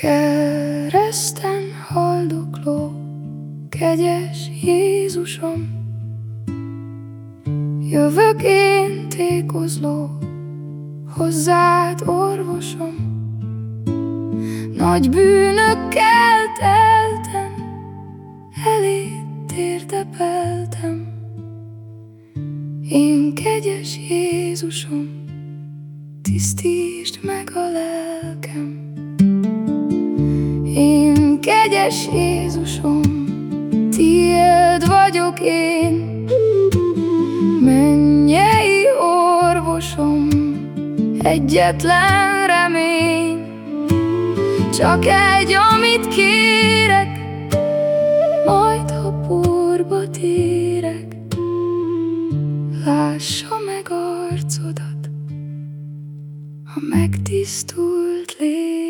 Kereszten haldokló, kegyes Jézusom, Jövök én tékozló, hozzád orvosom, Nagy bűnökkel teltem, elé térdepeltem. Én kegyes Jézusom, tisztítsd meg a lelkem. Kegyes Jézusom, tiéd vagyok én, mennyei orvosom, egyetlen remény, csak egy, amit kérek, majd ha porba térek, lássa meg arcodat, a megtisztult lény.